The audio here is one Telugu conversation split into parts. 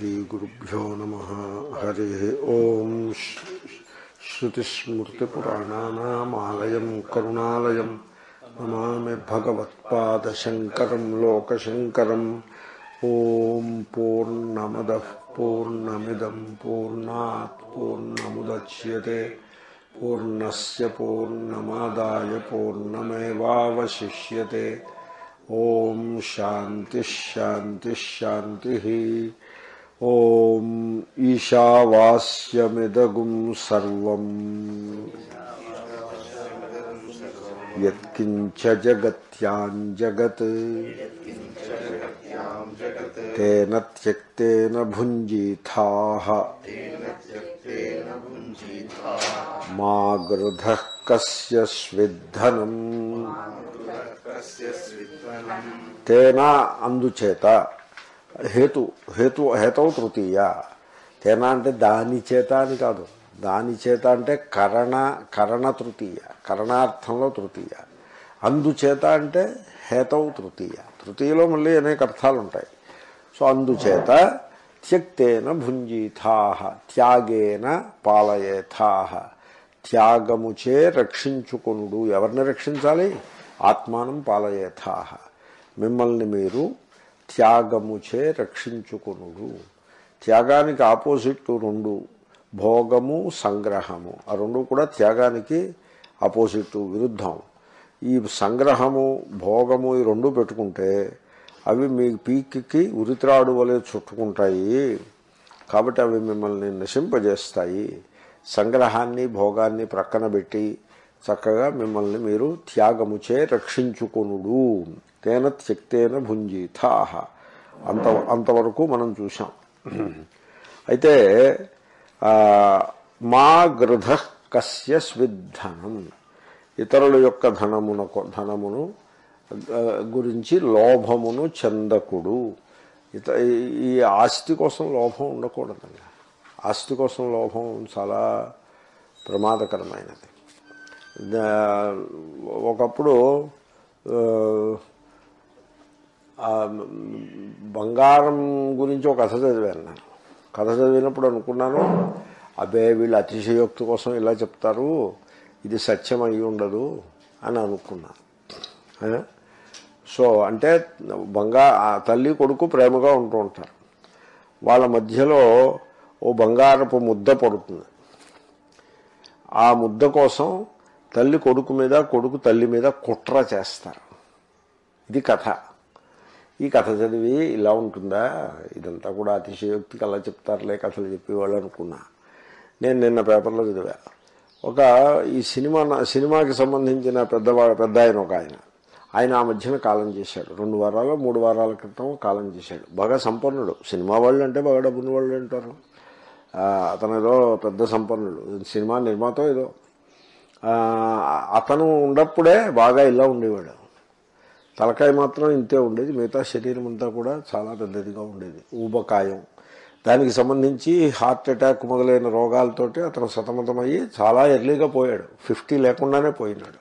श्रीगुरुभ्यो नमः। हरिः ॐ श्रुतिस्मृतिपुराणानामालयं, करुणालयं। नमामि भगवत्पादशङ्करं, लोकशङ्करम्। ॐ पूर्णमदः, पूर्णमिदं, पूर्णात् पूर्णमुदच्यते। पूर्णस्य पूर्णमादाय पूर्णमेवावशिष्यते। ॐ शान्तिः शान्तिः शान्तिः। ఓం ఈశావాస్యమిదగుం సర్వం యత్కించ జగత్యాం జగత్ తేన త్యక్తేన భుంజీథాః మా గృధ కస్య స్విద్ధనం తేనా అందుచేత హేతు హేతు హేతవు తృతీయ. తేన అంటే దాని చేత అని కాదు. దాని చేత అంటే కరణ కరణ తృతీయ. కరణార్థంలో తృతీయ. అందుచేత అంటే హేతౌ తృతీయ. తృతీయలో మళ్ళీ అనేక అర్థాలు ఉంటాయి సో అందుచేత త్యక్తేన భుంజీథాహ త్యాగేన పాలయేథాహ. త్యాగముచే రక్షించుకొనుడు. ఎవరిని రక్షించాలి? ఆత్మానం పాలయేథాహ. మిమ్మల్ని మీరు త్యాగముచే రక్షించుకునుడు. త్యాగానికి ఆపోజిట్ రెండు భోగము సంగ్రహము. ఆ రెండు కూడా త్యాగానికి ఆపోజిట్ విరుద్ధం. ఈ సంగ్రహము భోగము ఈ రెండు పెట్టుకుంటే అవి మీ పీక్కి ఉరిత్రాడు వలె చుట్టుకుంటాయి. కాబట్టి అవి మిమ్మల్ని నశింపజేస్తాయి. సంగ్రహాన్ని భోగాన్ని ప్రక్కన పెట్టి చక్కగా మిమ్మల్ని మీరు త్యాగముచే రక్షించుకొనుడు. తేన త్యక్తేన భుంజీథాహ. అంత అంతవరకు మనం చూసాం అయితే మా గృధ కస్య స్విద్ధనం. ఇతరుల యొక్క ధనమున ధనమును గురించి లోభమును చెందకుడు. ఇత ఈ ఆస్తి కోసం లోభం ఉండకూడదండి. ఆస్తి కోసం లోభం చాలా ప్రమాదకరమైనది. ఒకప్పుడు బంగారం గురించి ఒక కథ చదివాను నేను. కథ చదివినప్పుడు అనుకున్నాను అబ్బే వీళ్ళు అతిశయోక్తి కోసం ఇలా చెప్తారు ఇది సత్యం అయి ఉండదు అని అనుకున్నాను సో అంటే బంగా తల్లి కొడుకు ప్రేమగా ఉంటూ ఉంటారు. వాళ్ళ మధ్యలో ఓ బంగారపు ముద్ద పడుతుంది. ఆ ముద్ద కోసం తల్లి కొడుకు మీద కొడుకు తల్లి మీద కుట్ర చేస్తారు. ఇది కథ. ఈ కథ చదివి ఇలా ఉంటుందా? ఇదంతా కూడా అతిశయోక్తికి అలా చెప్తారులే కథలు చెప్పేవాళ్ళు అనుకున్నా. నేను నిన్న పేపర్లో చదివా. ఒక ఈ సినిమా సినిమాకి సంబంధించిన పెద్దవాడు పెద్ద ఆయన ఒక ఆయన. ఆయన ఆ మధ్యన కాలం చేశాడు. రెండు వారాలు మూడు వారాల క్రితం కాలం చేశాడు. బాగా సంపన్నుడు. సినిమా వాళ్ళు అంటే బాగా డబ్బున్న వాళ్ళు అంటారు. అతను ఏదో పెద్ద సంపన్నుడు. సినిమా నిర్మాత ఏదో. అతను ఉన్నప్పుడే బాగా ఇలా ఉండేవాడు. తలకాయ మాత్రం ఇంతే ఉండేది. మిగతా శరీరం అంతా కూడా చాలా పెద్దదిగా ఉండేది. ఊబకాయం. దానికి సంబంధించి హార్ట్ అటాక్ మొదలైన రోగాలతోటి అతను సతమతమయ్యి చాలా ఎర్లీగా పోయాడు. ఫిఫ్టీ లేకుండానే పోయినాడు.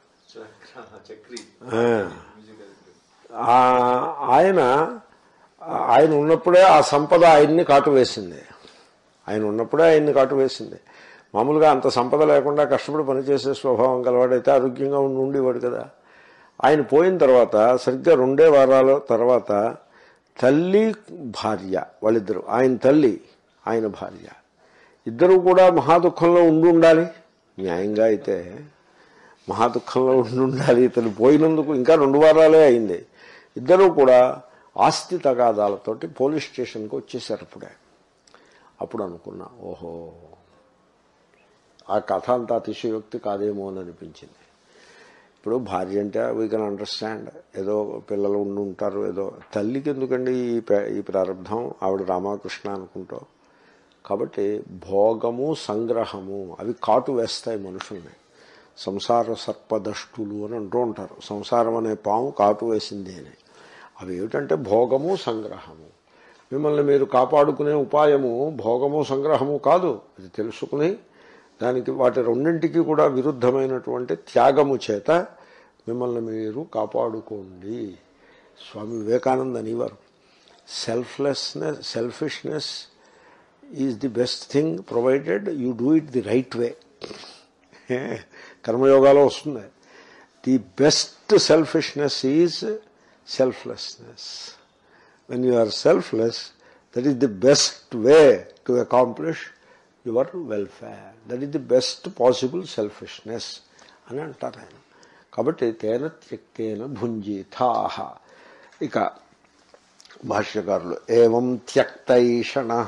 ఆయన ఆయన ఉన్నప్పుడే ఆ సంపద ఆయన్ని కాటు వేసింది. ఆయన ఉన్నప్పుడే ఆయన్ని కాటు వేసింది. మామూలుగా అంత సంపద లేకుండా కష్టపడి పనిచేసే స్వభావం గలవాడైతే ఆరోగ్యంగా ఉండి ఉండేవాడు కదా. ఆయన పోయిన తర్వాత సరిగ్గా రెండే వారాల తర్వాత తల్లి భార్య వాళ్ళిద్దరు. ఆయన తల్లి ఆయన భార్య. ఇద్దరు కూడా మహాదుఖంలో ఉండి ఉండాలి. న్యాయంగా అయితే మహాదుఖంలో ఉండి ఉండాలి. ఇతను పోయినందుకు ఇంకా రెండు వారాలే అయింది. ఇద్దరూ కూడా ఆస్తి తగాదాలతోటి పోలీస్ స్టేషన్కి వచ్చేసారు అప్పుడే. అప్పుడు అనుకున్నా ఓహో ఆ కథ అంతా అతిశయోక్తి కాదేమో అని అనిపించింది. ఇప్పుడు భార్య అంటే వీ కెన్ అండర్స్టాండ్ ఏదో పిల్లలు ఉండి ఉంటారు ఏదో తల్లికి ఎందుకండి ఈ ఈ ప్రారంభం? ఆవిడ రామకృష్ణ అనుకుంటాం కాబట్టి భోగము సంగ్రహము అవి కాటు వేస్తాయి మనుషుల్ని. సంసార సర్పదష్టులు అని అంటూ ఉంటారు. సంసారం అనే పాము కాటు వేసింది అని. అవి ఏమిటంటే భోగము సంగ్రహము. మిమ్మల్ని మీరు కాపాడుకునే ఉపాయము భోగము సంగ్రహము కాదు. అది తెలుసుకుని దానికి వాటి రెండింటికి కూడా విరుద్ధమైనటువంటి త్యాగము చేత మిమ్మల్ని మీరు కాపాడుకోండి స్వామి వివేకానంద అనేవారు selflessness selfishness is the best thing provided you do it the right way కర్మయోగాలో వస్తుంది the best selfishness is selflessness when you are selfless that is the best way to accomplish your welfare that is the best possible selfishness అని అంటారు ఆయన కాబట్టి తేన త్యక్తేన భుంజితాహ ఇక భాష్యకారులు ఏం త్యక్తైషణ?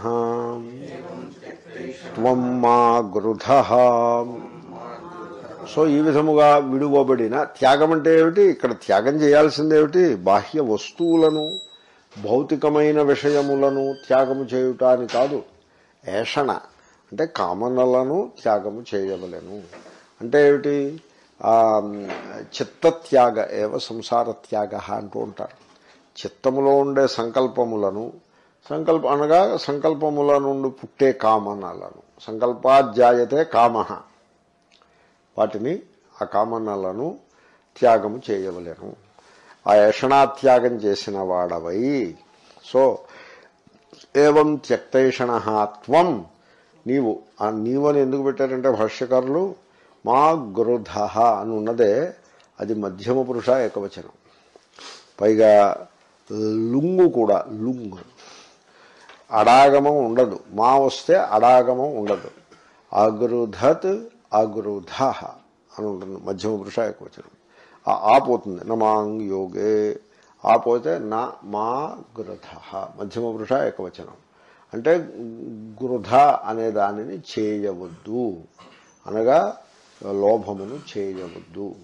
త్వం మా గృధ. సో ఈ విధముగా విడువబడిన త్యాగం అంటే ఏమిటి? ఇక్కడ త్యాగం చేయాల్సిందేమిటి? బాహ్య వస్తువులను భౌతికమైన విషయములను త్యాగము చేయుట అని కాదు. ఏషణ అంటే కామనలను త్యాగము చేయవలెను. అంటే ఏమిటి? చిత్తత్యాగ ఏవ సంసార త్యాగ అంటూ ఉంటారు. చిత్తములో ఉండే సంకల్పములను సంకల్ప అనగా సంకల్పముల నుండి పుట్టే కామనలను సంకల్పాధ్యాయతే కామ. వాటిని ఆ కామనలను త్యాగము చేయవలేను. ఆ యషణాత్యాగం చేసిన వాడవై. సో ఏవం త్యక్తైషణ త్వం. నీవు ఆ నీవని ఎందుకు పెట్టారంటే భాష్యకారులు మా గృధ అని ఉన్నదే అది మధ్యమ పురుష ఏకవచనం. పైగా లుంగు కూడా లుంగు. అడాగమం ఉండదు. మా వస్తే అడాగమం ఉండదు. అగృధత్ అగృధ అని ఉంటుంది మధ్యమ పురుష ఏకవచనం. ఆపోతుంది ఆ పోతుంది. నమాంగ్ యోగే. ఆ పోతే నా మా గృధ మధ్యమ పురుష ఏకవచనం. అంటే గృధ అనే దానిని చేయవద్దు. అనగా లోభమును చేయవద్దు.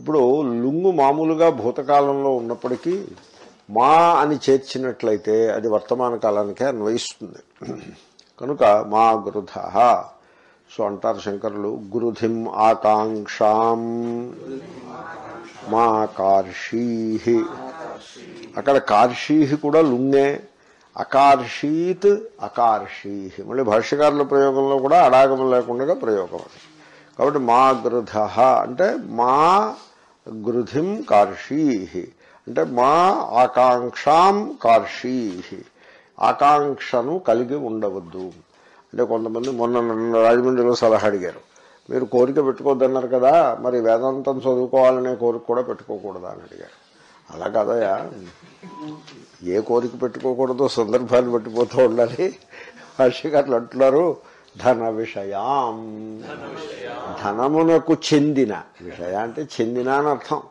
ఇప్పుడు లుంగు మామూలుగా భూతకాలంలో ఉన్నప్పటికీ మా అని చేర్చినట్లయితే అది వర్తమాన కాలానికే అన్వయిస్తుంది. కనుక మా గృధ సో అంటారు శంకరులు గురుధిం ఆకాంక్షాం మా కార్షీ అక్కడ కార్షీ కూడా లుంగే అకార్షీత్ అకార్షీ మళ్ళీ భాష్యకారుల ప్రయోగంలో కూడా అడాగం లేకుండా ప్రయోగం అది. కాబట్టి మా గృధ అంటే మా గృధిం కార్షీ. అంటే మా ఆకాంక్షాం కార్షీ. ఆకాంక్షను కలిగి ఉండవద్దు. అంటే కొంతమంది మొన్న రాజమండ్రిలో సలహా అడిగారు. మీరు కోరిక పెట్టుకోవద్దన్నారు కదా మరి వేదాంతం చదువుకోవాలనే కోరిక కూడా పెట్టుకోకూడదా అని అడిగారు. అలా కదయా ఏ కోరిక పెట్టుకోకూడదో సందర్భాన్ని పట్టిపోతూ ఉండాలి. భాష్యకారులు అంటున్నారు ధన విషయాం ధనమునకు చెందిన విషయ అంటే చెందిన అని అర్థం.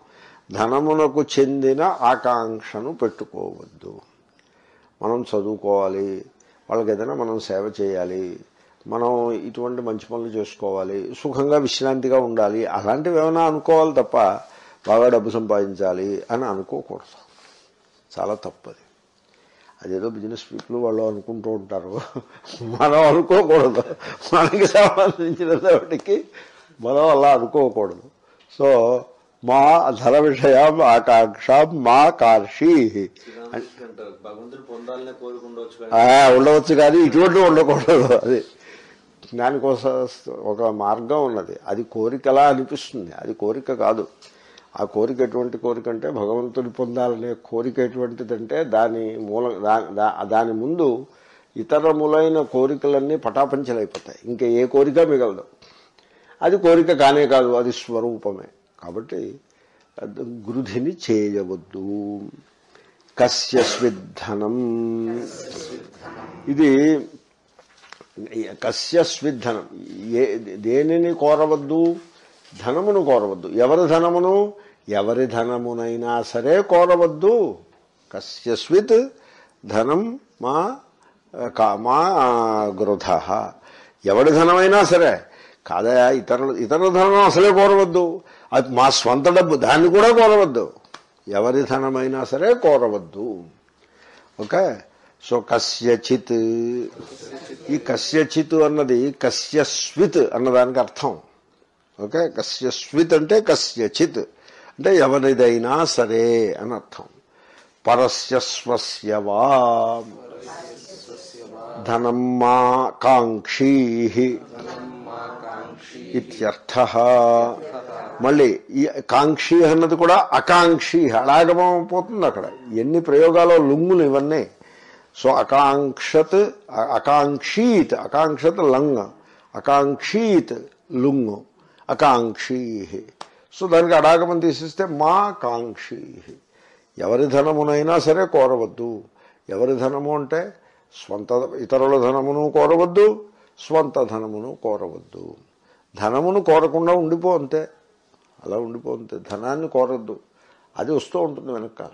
ధనమునకు చెందిన ఆకాంక్షను పెట్టుకోవద్దు. మనం చదువుకోవాలి వాళ్ళకి ఏదైనా మనం సేవ చేయాలి మనం ఇటువంటి మంచి పనులు చేసుకోవాలి సుఖంగా విశ్రాంతిగా ఉండాలి అలాంటివి ఏమైనా అనుకోవాలి తప్ప బాగా డబ్బు సంపాదించాలి అని అనుకోకూడదు. చాలా తప్పది. అదేదో బిజినెస్ పీపుల్ వాళ్ళు అనుకుంటూ ఉంటారు. మనం అనుకోకూడదు. మనకి సంబంధించిన వాటికి మనం అలా అనుకోకూడదు. సో మా ధర విషయం ఆకాంక్ష మా కార్షి. ఉండవచ్చు కానీ ఇటువంటి ఉండకూడదు అది. దానికోసం ఒక మార్గం ఉన్నది. అది కోరికలా అనిపిస్తుంది. అది కోరిక కాదు. ఆ కోరిక ఎటువంటి కోరిక అంటే భగవంతుని పొందాలనే కోరిక ఎటువంటిదంటే దాని మూల దా- దా- దాని ముందు ఇతరములైన కోరికలన్నీ పటాపంచలైపోతాయి. ఇంకా ఏ కోరిక మిగలదు. అది కోరిక కానే కాదు అది స్వరూపమే. కాబట్టి అది గృధిని చేయవద్దు. కస్య స్విద్ధనం. ఇది కస్య స్విద్ధనం. ఏ దేనిని కోరవద్దు? ధనమును కోరవద్దు. ఎవరి ధనమును? ఎవరి ధనమునైనా సరే కోరవద్దు. కస్య స్విత్ ధనం మా కా- మా గృధ. ఎవడి ధనమైనా సరే. కాదయా ఇతరులు ఇతరుల ధనం అసలే కోరవద్దు. అది మా స్వంత డబ్బు దాన్ని కూడా కోరవద్దు. ఎవరి ధనమైనా సరే కోరవద్దు. ఓకే? సో కస్యచిత్. ఈ కస్యచిత్ అన్నది కస్యస్విత్ అన్నదానికి అర్థం. ఓకే? కస్యస్విత్ అంటే కస్యచిత్. అంటే ఎవరిదైనా సరే అని అర్థం. పరస్య స్వస్య వా. ధనం మా కాంక్షీ ఇత్యర్థ. మళ్ళీ ఈ కాంక్షి అన్నది కూడా అకాంక్షి. అడాగమం పోతుంది అక్కడ. ఎన్ని ప్రయోగాలు లుంగులు ఇవన్నీ. సో అకాంక్షత్ అకాంక్షీత్. అకాంక్షత్ లంగ్. అకాంక్షీత్ లుంగు. అకాంక్షీ. సో దానికి అడాగమం తీసిస్తే మా కాంక్షీ. ఎవరి ధనమునైనా సరే కోరవద్దు. ఎవరి ధనము అంటే స్వంత ఇతరుల ధనమును కోరవద్దు స్వంత ధనమును కోరవద్దు. ధనమును కోరకుండా ఉండిపో అంతే. అలా ఉండిపో అంతే. ధనాన్ని కోరద్దు. అది వస్తూ ఉంటుంది వెనకాల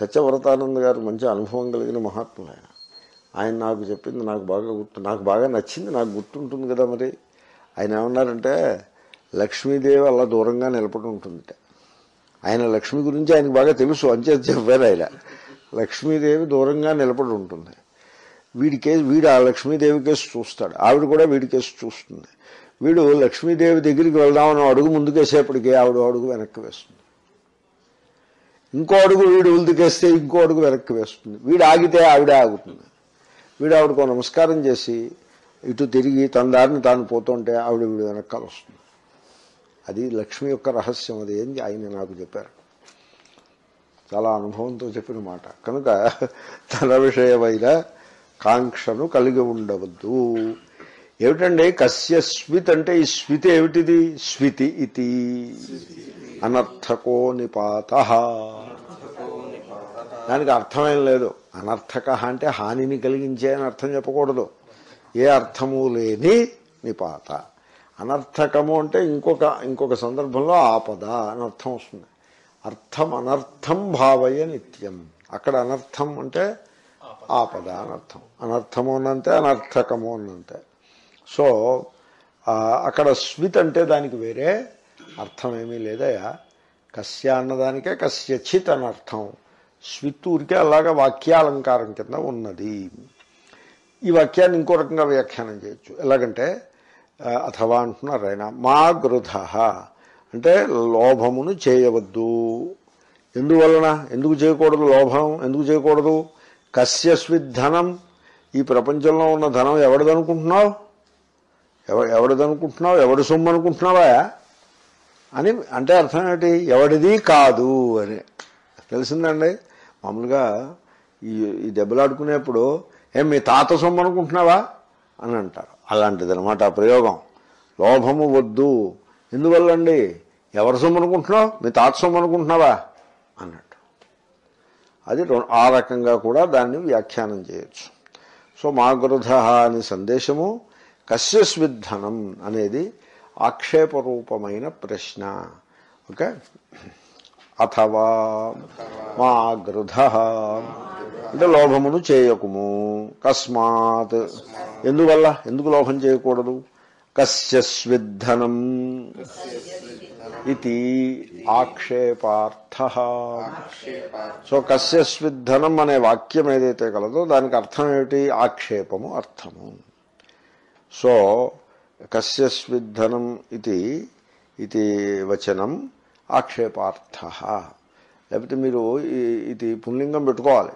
సత్యవ్రతానంద్ గారు మంచి అనుభవం కలిగిన మహాత్ములు ఆయన ఆయన నాకు చెప్పింది నాకు బాగా గుర్తు నాకు బాగా నచ్చింది నాకు గుర్తుంటుంది కదా మరి. ఆయన ఏమన్నారంటే లక్ష్మీదేవి అలా దూరంగా నిలబడి ఉంటుందిట. ఆయన లక్ష్మి గురించి ఆయనకు బాగా తెలుసు అంచేత చెప్పారు ఆయన. లక్ష్మీదేవి దూరంగా నిలబడి ఉంటుంది. వీడి కేసు వీడు ఆ లక్ష్మీదేవి కేసు చూస్తాడు. ఆవిడ కూడా వీడి కేసు చూస్తుంది. వీడు లక్ష్మీదేవి దగ్గరికి వెళ్దామని అడుగు ముందుకేసేపటికి ఆవిడ అడుగు వెనక్కి వేస్తుంది. ఇంకో అడుగు వీడు ఉల్దుకేస్తే ఇంకో అడుగు వెనక్కి వేస్తుంది. వీడు ఆగితే ఆవిడ ఆగుతుంది. వీడు ఆవిడకు నమస్కారం చేసి ఇటు తిరిగి తన దారిని తాను పోతుంటే ఆవిడ వీడు వెనకాల వస్తుంది. అది లక్ష్మి యొక్క రహస్యం అది ఏంది? ఆయన నాకు చెప్పారు. చాలా అనుభవంతో చెప్పిన మాట. కనుక తన విషయమైన కాంక్షను కలిగి ఉండవద్దు. ఏమిటండి? కస్య స్విత్ అంటే ఈ స్వితి ఏమిటిది? స్వితి ఇది అనర్థకో నిపాత. దానికి అర్థమేం లేదు. అనర్థక అంటే హానిని కలిగించే అని అర్థం చెప్పకూడదు. ఏ అర్థము లేని నిపాత. అనర్థకము అంటే ఇంకొక ఇంకొక సందర్భంలో ఆపద అని అర్థం వస్తుంది. అర్థం అనర్థం భావయ నిత్యం. అక్కడ అనర్థం అంటే ఆపద అనర్థం అనర్థము అన్నంతే అనర్థకము అన్నంతే. సో అక్కడ స్విత్ అంటే దానికి వేరే అర్థం ఏమీ లేదయా. కస్య అన్నదానికే కస్యచిత్ అనర్థం స్విత్ ఊరికే అలాగా వాక్యాలంకారం కింద ఉన్నది. ఈ వాక్యాన్ని ఇంకో రకంగా వ్యాఖ్యానం చేయొచ్చు. ఎలాగంటే అథవా అంటున్నారు ఆయన మా గృధ. అంటే లోభమును చేయవద్దు. ఎందువలన? ఎందుకు చేయకూడదు లోభం? ఎందుకు చేయకూడదు? కస్యస్విత్ ధనం. ఈ ప్రపంచంలో ఉన్న ధనం ఎవరిదనుకుంటున్నావు? ఎవ ఎవరిదనుకుంటున్నావు? ఎవడు సొమ్ము అనుకుంటున్నావా అని అంటే అర్థం ఏంటి? ఎవడిది కాదు అని. తెలిసిందండి? మామూలుగా ఈ ఈ దెబ్బలాడుకునేప్పుడు ఏం మీ తాత సొమ్ము అనుకుంటున్నావా? అని అంటారు. అలాంటిది అనమాట ఆ ప్రయోగం. లోభము వద్దు. ఎందువల్లండి? ఎవరి సొమ్ము అనుకుంటున్నావు? మీ తాత సొమ్ము అనుకుంటున్నావా? అన్నట్టు. అది ఆ రకంగా కూడా దాన్ని వ్యాఖ్యానం చేయొచ్చు. సో మా గృధ అని సందేశము కశ్యస్విద్ధనం అనేది ఆక్షేపరూపమైన ప్రశ్న. ఓకే? అథవా మా గృధ అంటే లోభమును చేయకుము. కస్మాత్. ఎందువల్ల? ఎందుకు లోభం చేయకూడదు? కస్యస్విద్ధనం ఇది ఆక్షేపార్థ. సో కస్యస్విద్ధనం అనే వాక్యం ఏదైతే కలదో దానికి అర్థం ఏమిటి? ఆక్షేపము అర్థము. సో కస్యస్విద్ధనం ఇది ఇది వచనం ఆక్షేపార్థ. లేకపోతే మీరు ఇది పుల్లింగం పెట్టుకోవాలి.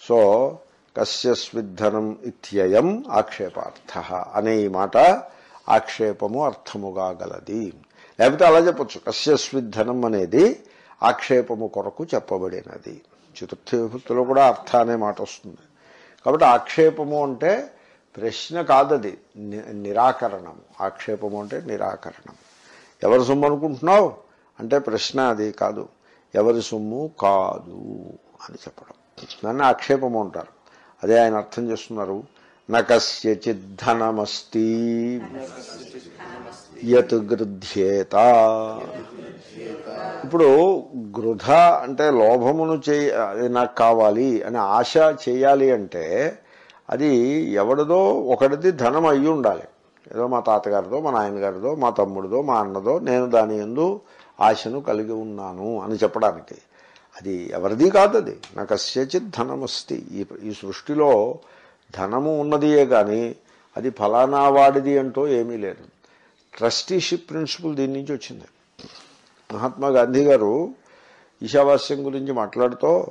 సో కస్యస్విద్ధనం ఇత్యయం ఆక్షేపార్థ. అనే ఈ మాట ఆక్షేపము అర్థముగా గలది. లేకపోతే అలా చెప్పొచ్చు. కస్యస్విద్ధనం అనేది ఆక్షేపము కొరకు చెప్పబడినది. చతుర్థి విభక్తిలో కూడా అర్థ అనే మాట వస్తుంది. కాబట్టి ఆక్షేపము అంటే ప్రశ్న కాదది. ని- నిరాకరణము. ఆక్షేపము అంటే నిరాకరణం ఎవరి సొమ్ము అనుకుంటున్నావు? అంటే ప్రశ్న అది కాదు. ఎవరి సొమ్ము కాదు అని చెప్పడం. దాన్ని ఆక్షేపము అంటారు. అదే ఆయన అర్థం చేస్తున్నారు. నకస్యచిద్ధనమస్తి యత్ గృధ్యేత. ఇప్పుడు గృధ అంటే లోభమును చేయ అది నాకు కావాలి అని ఆశ చేయాలి అంటే అది ఎవడిదో ఒకటిది ధనం అయ్యి ఉండాలి. ఏదో మా తాతగారిదో మా నాయనగారిదో మా తమ్ముడిదో మా అన్నదో నేను దాని ఎందు ఆశను కలిగి ఉన్నాను అని చెప్పడానికి. అది ఎవరిది కాదు అది నాకు అస్యచిత్ ధనమస్తి. ఈ ఈ సృష్టిలో ధనము ఉన్నదియే కానీ అది ఫలానా వాడిది అంటూ ఏమీ లేదు. ట్రస్టీషిప్ ప్రిన్సిపల్ దీని నుంచి వచ్చింది. మహాత్మా గాంధీ గారు ఈశావాస్యం గురించి మాట్లాడుతూ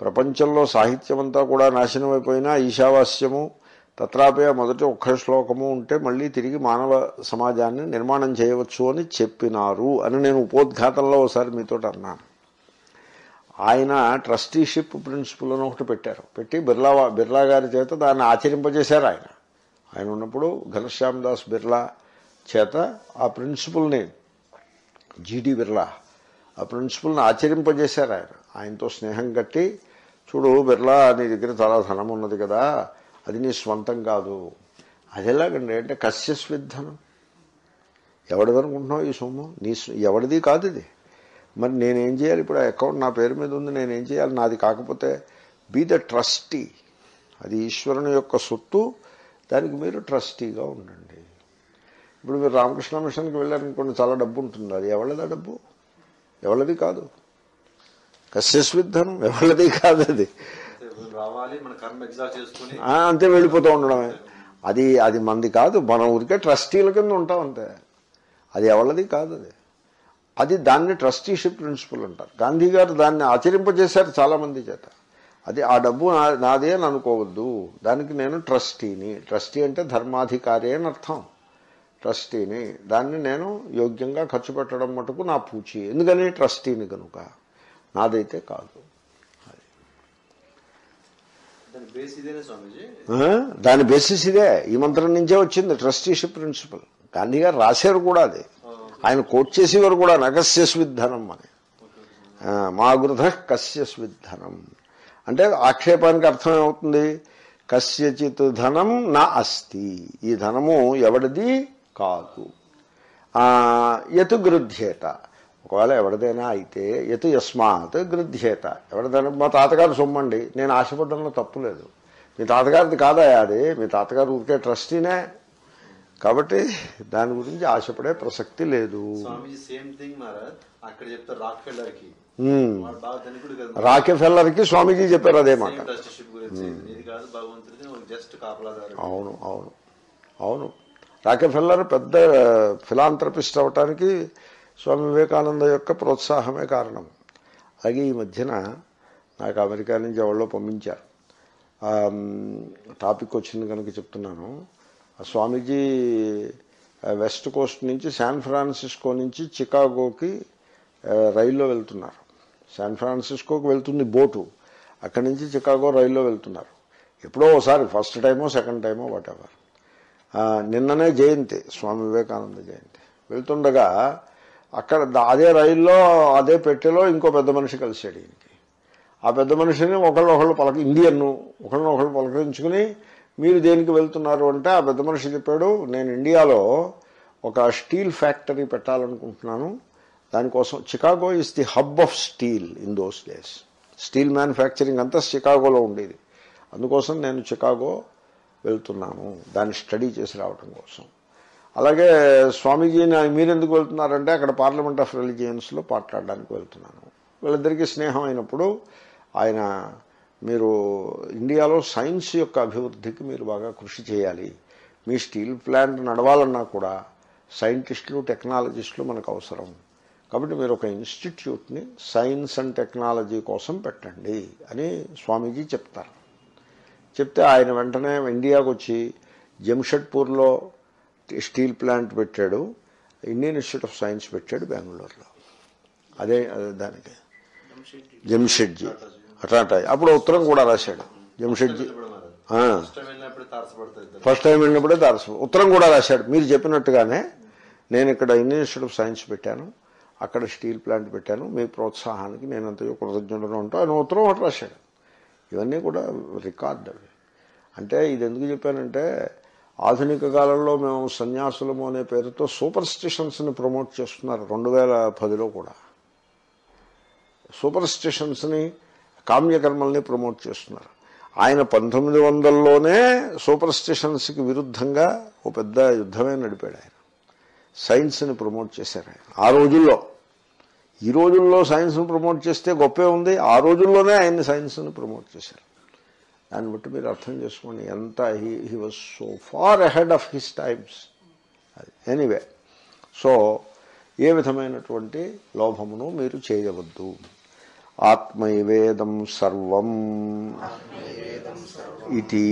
ప్రపంచంలో సాహిత్యం అంతా కూడా నాశనం అయిపోయినా ఈశావాస్యము తత్రాపే మొదటి ఒక్క శ్లోకము ఉంటే మళ్ళీ తిరిగి మానవ సమాజాన్ని నిర్మాణం చేయవచ్చు అని చెప్పినారు అని నేను ఉపోద్ఘాతంలో ఒకసారి మీతో అన్నాను. ఆయన ట్రస్టీషిప్ ప్రిన్సిపల్ అని ఒకటి పెట్టారు. పెట్టి బిర్లా బిర్లా గారి చేత దాన్ని ఆచరింపజేశారు ఆయన. ఆయన ఉన్నప్పుడు ఘనశ్యామ్ దాస్ బిర్లా చేత ఆ ప్రిన్సిపల్ని జీడి బిర్లా ఆ ప్రిన్సిపల్ని ఆచరింపజేశారు ఆయన. ఆయనతో స్నేహం కట్టి చూడు బిర్లా నీ దగ్గర చాలా ధనం ఉన్నది కదా అది నీ స్వంతం కాదు. అది ఎలాగండి? అంటే కశ్యస్విద్ధనం ఎవడిదనుకుంటున్నావు ఈ సొమ్ము? నీ ఎవడిది కాదు ఇది. మరి నేనేం చేయాలి? ఇప్పుడు ఆ అకౌంట్ నా పేరు మీద ఉంది నేనేం చేయాలి? నాది కాకపోతే బీ ద ట్రస్టీ అది ఈశ్వరుని యొక్క సొత్తు దానికి మీరు ట్రస్టీగా ఉండండి. ఇప్పుడు మీరు రామకృష్ణ మిషన్కి వెళ్ళారనుకోండి చాలా డబ్బు ఉంటుంది. అది ఎవరిదా డబ్బు? ఎవరిది కాదు. కశ్యస్విద్ధనం ఎవరిది కాదు అది. అంతే వెళ్ళిపోతూ ఉండడమే. అది అది మంది కాదు మనం ఊరికే ట్రస్టీల కింద ఉంటాం అంతే. అది ఎవరిది కాదు అది. అది దాన్ని ట్రస్టీషిప్ ప్రిన్సిపల్ అంటారు. గాంధీ గారు దాన్ని ఆచరింపజేశారు చాలా మంది చేత. అది ఆ డబ్బు నాదే అని అనుకోవద్దు. దానికి నేను ట్రస్టీని. ట్రస్టీ అంటే ధర్మాధికారి అని అర్థం. ట్రస్టీని. దాన్ని నేను యోగ్యంగా ఖర్చు పెట్టడం మటుకు నా పూచి. ఎందుకని? ట్రస్టీని కనుక. నాదైతే కాదు? దాని బేసిస్ ఇదే. ఈ మంత్రం నుంచే వచ్చింది ట్రస్టీషిప్ ప్రిన్సిపల్. గాంధీ గారు రాశారు కూడా అది. ఆయన కోట్ చేసేవారు కూడా నగస్యస్విద్ధనం అని. మా గృధ కస్యస్విద్ధనం అంటే ఆక్షేపానికి అర్థం ఏమవుతుంది? కస్యచిత్ ధనం నా అస్తి. ఈ ధనము ఎవడిది? కాదు. ఎతు గృధ్యేత. ఒకవేళ ఎవరిదైనా అయితే ఎతు యస్మాత్ గృధ్యేత. ఎవరిదైనా మా తాతగారు సొమ్మండి. నేను ఆశపడడంలో తప్పులేదు మీ తాతగారిది కాదా అది. మీ తాతగారు ఊరికే ట్రస్టీనే. కాబట్టి దాని గురించి ఆశపడే ప్రసక్తి లేదు. అక్కడ చెప్తారు రాక్ ఫెల్లర్కి స్వామీజీ చెప్పారు అదే మాట. అవును అవును. అవును. రాకే ఫెల్లర్ పెద్ద ఫిలాంథ్రపిస్ట్ అవటానికి స్వామి వివేకానంద యొక్క ప్రోత్సాహమే కారణం. అలాగే ఈ మధ్యన నాకు అమెరికా నుంచి ఎవరిలో పంపించారు. టాపిక్ వచ్చింది కనుక చెప్తున్నాను. స్వామీజీ వెస్ట్ కోస్ట్ నుంచి శాన్ ఫ్రాన్సిస్కో నుంచి చికాగోకి రైల్లో వెళ్తున్నారు. శాన్ ఫ్రాన్సిస్కోకి వెళ్తుంది బోటు. అక్కడి నుంచి చికాగో రైల్లో వెళ్తున్నారు. ఎప్పుడో ఒకసారి ఫస్ట్ టైమో సెకండ్ టైమో వాట్ ఎవర్ నిన్ననే జయంతి స్వామి వివేకానంద జయంతి. వెళ్తుండగా అక్కడ అదే రైల్లో అదే పెట్టెలో ఇంకో పెద్ద మనిషి కలిశాడు ఈయనకి. ఆ పెద్ద మనిషిని ఒకళ్ళు ఒకళ్ళు పలక ఇండియన్ను ఒకళ్ళని ఒకళ్ళు పలకరించుకుని మీరు దేనికి వెళ్తున్నారు అంటే ఆ పెద్ద మనిషి చెప్పాడు నేను ఇండియాలో ఒక స్టీల్ ఫ్యాక్టరీ పెట్టాలనుకుంటున్నాను. దానికోసం Chicago is the hub of steel in those days. Steel manufacturing అంతా చికాగోలో ఉండేది. అందుకోసం నేను చికాగో వెళ్తున్నాను. దాన్ని స్టడీ చేసి రావటం కోసం. అలాగే స్వామీజీని మీరెందుకు వెళ్తున్నారంటే అక్కడ పార్లమెంట్ ఆఫ్ రిలీజియన్స్లో మాట్లాడడానికి వెళ్తున్నాను. వీళ్ళిద్దరికీ స్నేహం అయినప్పుడు ఆయన మీరు ఇండియాలో సైన్స్ యొక్క అభివృద్ధికి మీరు బాగా కృషి చేయాలి. మీ స్టీల్ ప్లాంట్ నడవాలన్నా కూడా సైంటిస్టులు టెక్నాలజిస్టులు మనకు అవసరం. కాబట్టి మీరు ఒక ఇన్స్టిట్యూట్ని సైన్స్ అండ్ టెక్నాలజీ కోసం పెట్టండి అని స్వామీజీ చెప్తారు. చెప్తే ఆయన వెంటనే ఇండియాకు వచ్చి జంషెడ్పూర్లో స్టీల్ ప్లాంట్ పెట్టాడు ఇండియన్ ఇన్స్టిట్యూట్ ఆఫ్ సైన్స్ పెట్టాడు బెంగళూరులో. అదే అదే దానికి. జంషెడ్జీ. అట్లాంటి అప్పుడు ఉత్తరం కూడా రాశాడు. జంషెడ్జీ ఫస్ట్ టైం వెళ్ళినప్పుడే తారసు ఉత్తరం కూడా రాశాడు. మీరు చెప్పినట్టుగానే నేను ఇక్కడ ఇండియన్ ఇన్స్టిట్యూట్ ఆఫ్ సైన్స్ పెట్టాను. అక్కడ స్టీల్ ప్లాంట్ పెట్టాను. మీ ప్రోత్సాహానికి నేను అంతగా కృతజ్ఞతలు ఉంటా. ఆయన ఉత్తరం ఒకటి రాశాడు. ఇవన్నీ కూడా రికార్డ్. అవి అంటే ఇది ఎందుకు చెప్పానంటే ఆధునిక కాలంలో మేము సన్యాసులము అనే పేరుతో సూపర్ స్టిషన్స్ని ప్రమోట్ చేస్తున్నారు. రెండు వేల పదిలో కూడా. సూపర్ స్టిషన్స్ని కామ్యకర్మల్ని ప్రమోట్ చేస్తున్నారు. ఆయన పంతొమ్మిది వందల్లోనే సూపర్ స్టిషన్స్కి విరుద్ధంగా ఓ పెద్ద యుద్ధమే నడిపాడు ఆయన. సైన్స్ని ప్రమోట్ చేశారు ఆయన. ఆ రోజుల్లో ఈ రోజుల్లో సైన్స్ని ప్రమోట్ చేస్తే గొప్పే ఉంది. ఆ రోజుల్లోనే ఆయన్ని సైన్స్ని ప్రమోట్ చేశారు. దాన్ని బట్టి మీరు అర్థం చేసుకోండి ఎంత he he was so far ahead of his times అది. ఎనీవే సో ఏ విధమైనటువంటి లోభమును మీరు చేయవద్దు. ఆత్మైవేదం సర్వం ఇది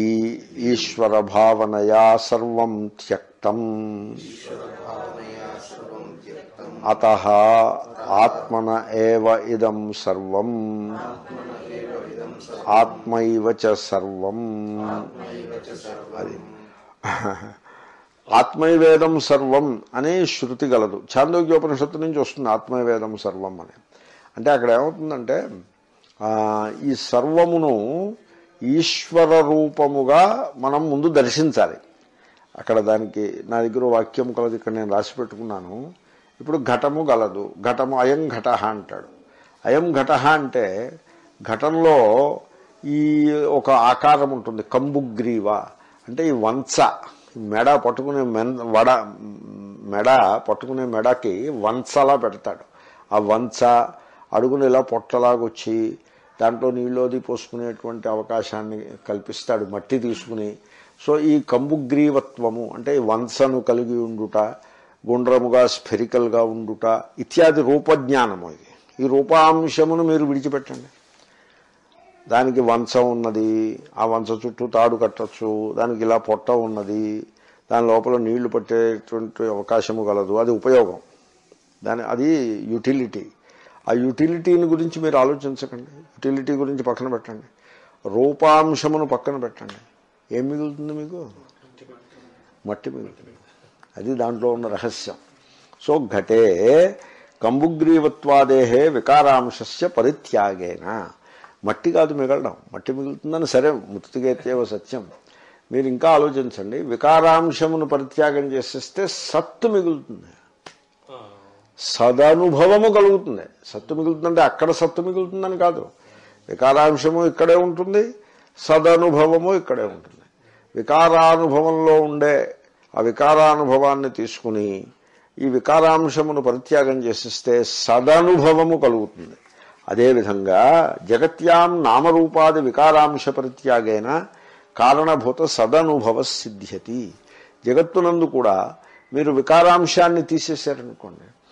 ఈశ్వర భావనయా సర్వం త్యక్తం. అత ఆత్మన ఏవ ఇదం సర్వం. ఆత్మైవ చ సర్వం. అది. ఆత్మైవేదం సర్వం అనే శృతి గలదు. చాందోగ్యోపనిషత్తు నుంచి వస్తుంది ఆత్మైవేదం సర్వం అని. అంటే అక్కడ ఏమవుతుందంటే ఈ సర్వమును ఈశ్వర రూపముగా మనం ముందు దర్శించాలి. అక్కడ దానికి నా దగ్గర వాక్యం కలదు ఇక్కడ నేను రాసి పెట్టుకున్నాను. ఇప్పుడు ఘటము గలదు. ఘటము అయం ఘట అంటాడు. అయం ఘట అంటే ఘటంలో ఈ ఒక ఆకారం ఉంటుంది కంబుగ్రీవ. అంటే ఈ వంచ మెడ పట్టుకునే వడ మెడ పట్టుకునే మెడకి వంచలా పెడతాడు. ఆ వంచ అడుగును ఇలా పొట్టలాగొచ్చి దాంట్లో నీళ్ళోది పోసుకునేటువంటి అవకాశాన్ని కల్పిస్తాడు మట్టి తీసుకుని. సో ఈ కంబుగ్రీవత్వము అంటే వంశను కలిగి ఉండుట గుండ్రముగా స్ఫెరికల్గా ఉండుట ఇత్యాది రూపజ్ఞానము ఇది. ఈ రూపాంశమును మీరు విడిచిపెట్టండి. దానికి వంశం ఉన్నది ఆ వంశ చుట్టూ తాడు కట్టచ్చు దానికి ఇలా పొట్ట ఉన్నది దాని లోపల నీళ్ళు పట్టేటువంటి అవకాశము కలదు అది ఉపయోగం. దాని అది యుటిలిటీ. ఆ యుటిలిటీని గురించి మీరు ఆలోచించకండి. యుటిలిటీ గురించి పక్కన పెట్టండి. రూపాంశమును పక్కన పెట్టండి. ఏం మిగులుతుంది మీకు? మట్టి మిగులుతుంది. అది దాంట్లో ఉన్న రహస్యం. సో ఘటే కంబుగ్రీవత్వాదేహే వికారాంశస్య పరిత్యాగేన. మట్టి కాదు మిగలడం. మట్టి మిగులుతుందని సరే మృతికేత్యవ సత్యం. మీరు ఇంకా ఆలోచించండి. వికారాంశమును పరిత్యాగం చేసేస్తే సత్తు మిగులుతుంది. సదనుభవము కలుగుతుంది. సత్తు మిగులుతుందంటే అక్కడ సత్తు మిగులుతుందని కాదు. వికారాంశము ఇక్కడే ఉంటుంది సదనుభవము ఇక్కడే ఉంటుంది. వికారానుభవంలో ఉండే ఆ వికారానుభవాన్ని తీసుకుని ఈ వికారాంశమును పరిత్యాగం చేసిస్తే సదనుభవము కలుగుతుంది. అదేవిధంగా జగత్యాం నామరూపాది వికారాంశ పరిత్యాగైన కారణభూత సదనుభవ సిద్ధ్యతి. జగత్తునందు కూడా మీరు వికారాంశాన్ని తీసేశారనుకోండి.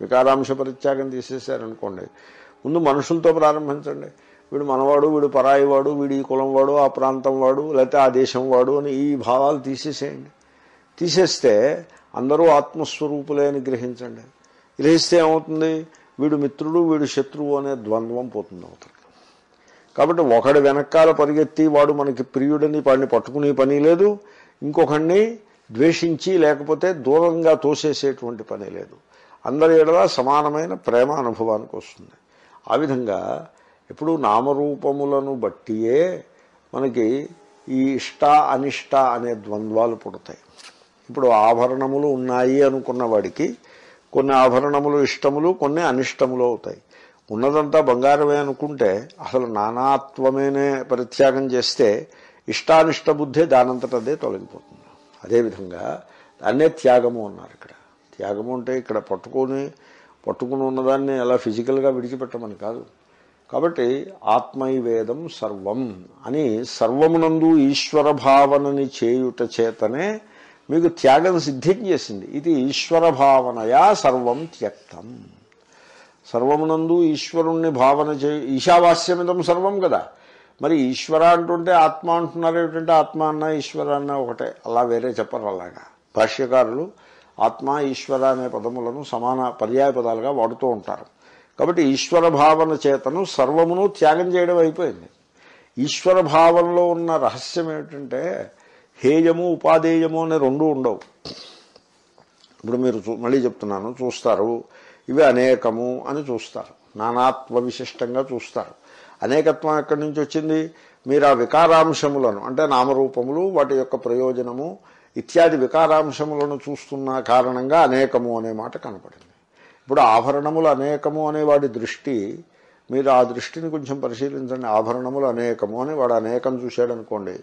వికారాంశ పరిత్యాగం తీసేశారనుకోండి. ముందు మనుషులతో ప్రారంభించండి. వీడు మనవాడు వీడు పరాయివాడు వీడి ఈ కులం వాడు ఆ ప్రాంతం వాడు లేకపోతే ఆ దేశం వాడు అని ఈ భావాలు తీసేసేయండి. తీసేస్తే అందరూ ఆత్మస్వరూపులే అని గ్రహించండి. గ్రహిస్తే ఏమవుతుంది? వీడు మిత్రుడు వీడు శత్రువు అనే ద్వంద్వం పోతుంది అవుతుంది కాబట్టి ఒకడి వెనకాల పరిగెత్తి వాడు మనకి ప్రియుడని వాడిని పట్టుకునే పని లేదు. ఇంకొకడిని ద్వేషించి లేకపోతే దూరంగా తోసేసేటువంటి పని లేదు. అందరి ఎడలా సమానమైన ప్రేమ అనుభవానికి వస్తుంది. ఆ విధంగా ఎప్పుడు నామరూపములను బట్టియే మనకి ఈ ఇష్ట అనిష్ట అనే ద్వంద్వాలు పుడతాయి. ఇప్పుడు ఆభరణములు ఉన్నాయి అనుకున్న వాడికి కొన్ని ఆభరణములు ఇష్టములు కొన్ని అనిష్టములు అవుతాయి. ఉన్నదంతా బంగారమే అనుకుంటే అసలు నానాత్వమేనే పరిత్యాగం చేస్తే ఇష్టానిష్ట బుద్ధే దానంతట అదే తొలగిపోతుంది. అదేవిధంగా దాన్నే త్యాగము అన్నారు ఇక్కడ. త్యాగము అంటే ఇక్కడ పట్టుకొని పట్టుకుని ఉన్నదాన్ని అలా ఫిజికల్గా విడిచిపెట్టమని కాదు. కాబట్టి ఆత్మైవేదం సర్వం అని సర్వమునందు ఈశ్వర భావనని చేయుట చేతనే మీకు త్యాగం సిద్ధించేసింది ఇది ఈశ్వర భావనయా సర్వం త్యక్తం. సర్వమునందు ఈశ్వరుణ్ణి భావన చే ఈశావాస్యమిదం సర్వం కదా. మరి ఈశ్వర అంటుంటే ఆత్మ అంటున్నారు ఏమిటంటే ఆత్మ అన్న ఈశ్వర అన్న ఒకటే. అలా వేరే చెప్పరు అలాగా. భాష్యకారులు ఆత్మ ఈశ్వర అనే పదములను సమాన పర్యాయ పదాలుగా వాడుతూ ఉంటారు. కాబట్టి ఈశ్వర భావన చేతను సర్వమును త్యాగం చేయడం అయిపోయింది. ఈశ్వర భావంలో ఉన్న రహస్యం ఏమిటంటే హేయము ఉపాధేయము అనే రెండు ఉండవు. ఇప్పుడు మీరు చూ- మళ్ళీ చెప్తున్నాను చూస్తారు. ఇవి అనేకము అని చూస్తారు. నానాత్వ విశిష్టంగా చూస్తారు. అనేకత్వం ఎక్కడి నుంచి వచ్చింది? మీరు ఆ వికారాంశములను అంటే నామరూపములు వాటి యొక్క ప్రయోజనము ఇత్యాది వికారాంశములను చూస్తున్న కారణంగా అనేకము అనే మాట కనపడింది. ఇప్పుడు ఆభరణములు అనేకము అనే వాడి దృష్టి మీరు ఆ దృష్టిని కొంచెం పరిశీలించండి. ఆభరణములు అనేకము అని వాడు అనేకం చూశాడనుకోండి